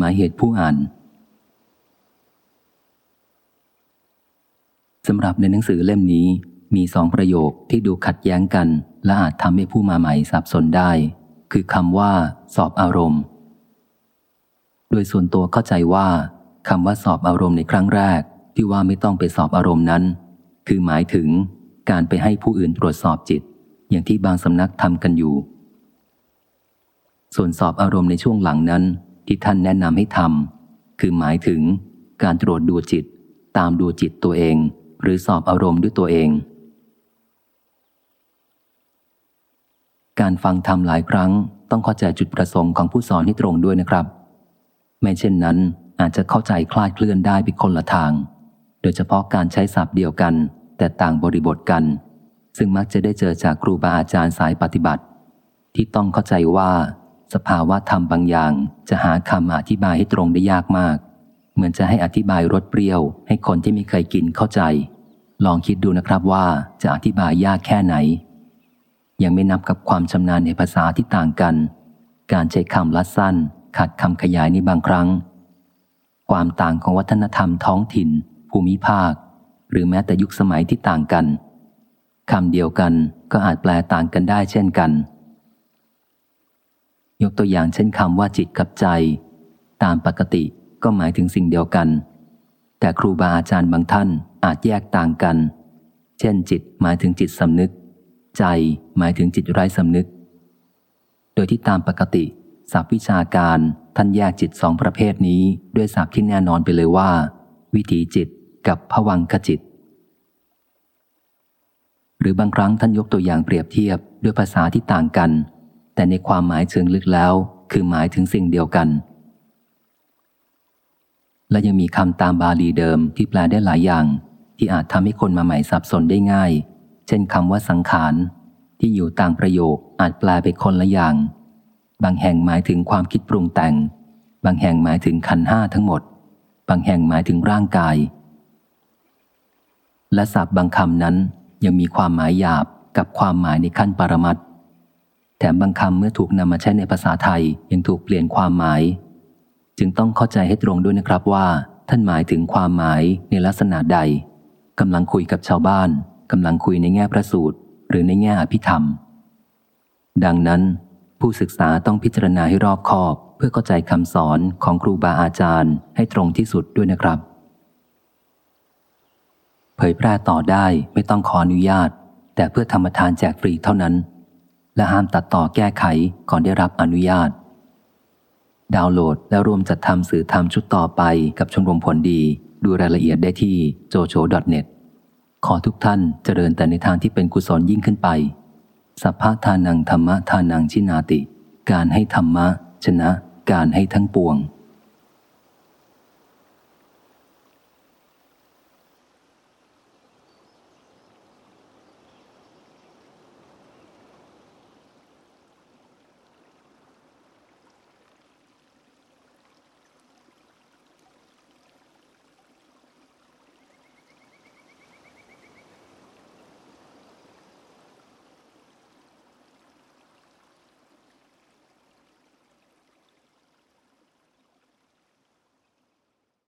หมายเหตุผู้อ่านสำหรับในหนังสือเล่มนี้มีสองประโยคที่ดูขัดแย้งกัน และอาจทำให้ผู้มาใหม่สับสนได้ คือคำว่า สอบอารมณ์ โดยส่วนตัวเข้าใจว่าคำว่าสอบอารมณ์ในครั้งแรก ที่ว่าไม่ต้องไปสอบอารมณ์นั้น คือหมายถึงการไปให้ผู้อื่นตรวจสอบจิต อย่างที่บางสำนักทำกันอยู่ ส่วนสอบอารมณ์ในช่วงหลังนั้น ที่ท่านแนะนำให้ทำคือหมายถึงการตรวจดูจิต ตามดูจิตตัวเอง หรือสอบอารมณ์ด้วยตัวเอง การฟังธรรมหลายครั้งต้องเข้าใจจุดประสงค์ของผู้สอนให้ตรงด้วยนะครับ ไม่เช่นนั้นอาจจะเข้าใจคลาดเคลื่อนได้ไปคนละทาง โดยเฉพาะการใช้ศัพท์เดียวกัน แต่ต่างบริบทกัน ซึ่งมักจะได้เจอจากครูบาอาจารย์สายปฏิบัติ ที่ต้องเข้าใจว่า สภาวะธรรมบางอย่าง จะหาคำอธิบายให้ตรงได้ยากมาก เหมือนจะให้อธิบายรสเปรี้ยว ให้คนที่ไม่เคยกินเข้าใจ ลองคิดดูนะครับว่าจะอธิบายยากแค่ไหน ยังไม่นับกับความชำนาญในภาษาที่ต่างกัน การใช้คำลัดสั้นขาดคำขยายในบางครั้ง ความต่างของวัฒนธรรมท้องถิ่น ภูมิภาค หรือแม้แต่ยุคสมัยที่ต่างกันคำเดียวกันก็อาจแปลต่างกันได้เช่นกัน ยกตัวอย่างเช่นคำว่าจิตกับใจ ตามปกติก็หมายถึงสิ่งเดียวกัน แต่ครูบาอาจารย์บางท่านอาจแยกต่างกัน เช่นจิตหมายถึงจิตสำนึก ใจหมายถึงจิตไร้สำนึก โดยที่ตามปกติศัพท์วิชาการท่านแยกจิตสองประเภทนี้ด้วยศัพท์ที่แน่นอนไปเลยว่า วิถีจิตกับผวังขจิต หรือบางครั้งท่านยกตัวอย่างเปรียบเทียบด้วยภาษาที่ต่างกัน แต่ในความหมายเชิงลึกแล้ว คือหมายถึงสิ่งเดียวกัน และยังมีคำตามบาลีเดิมที่แปลได้หลายอย่าง ที่อาจทำให้คนมาใหม่สับสนได้ง่าย เช่นคำว่าสังขาร ที่อยู่ต่างประโยคอาจแปลไปคนละอย่าง บางแห่งหมายถึงความคิดปรุงแต่ง บางแห่งหมายถึงขันห้าทั้งหมด บางแห่งหมายถึงร่างกาย และศัพท์บางคำนั้นยังมีความหมายหยาบกับความหมายในขั้นปรมัต แถมบางคำเมื่อถูกนำมาใช้ในภาษาไทยยังถูกเปลี่ยนความหมาย จึงต้องเข้าใจให้ตรงด้วยนะครับว่า ท่านหมายถึงความหมายในลักษณะใดกำลังคุยกับชาวบ้านกำลังคุยในแง่พระสูตร หรือในแง่อภิธรรม ดังนั้น ผู้ศึกษาต้องพิจารณาให้รอบคอบ เพื่อเข้าใจคำสอนของครูบาอาจารย์ให้ตรงที่สุดด้วยนะครับ เผยแพร่ต่อได้ไม่ต้องขออนุญาต แต่เพื่อธรรมทานแจกฟรีเท่านั้น และห้ามตัดต่อแก้ไขก่อนได้รับอนุญาต ดาวน์โหลดและรวมจัดทำสื่อทำชุดต่อไปกับชมรมผลดี ดูรายละเอียดได้ที่ jojo.net ขอทุกท่านเจริญแต่ในทางที่เป็นกุศลยิ่งขึ้นไป สัพพะทานังธรรมะทานังชินาติ การให้ธรรมะ ชนะ การให้ทั้งปวง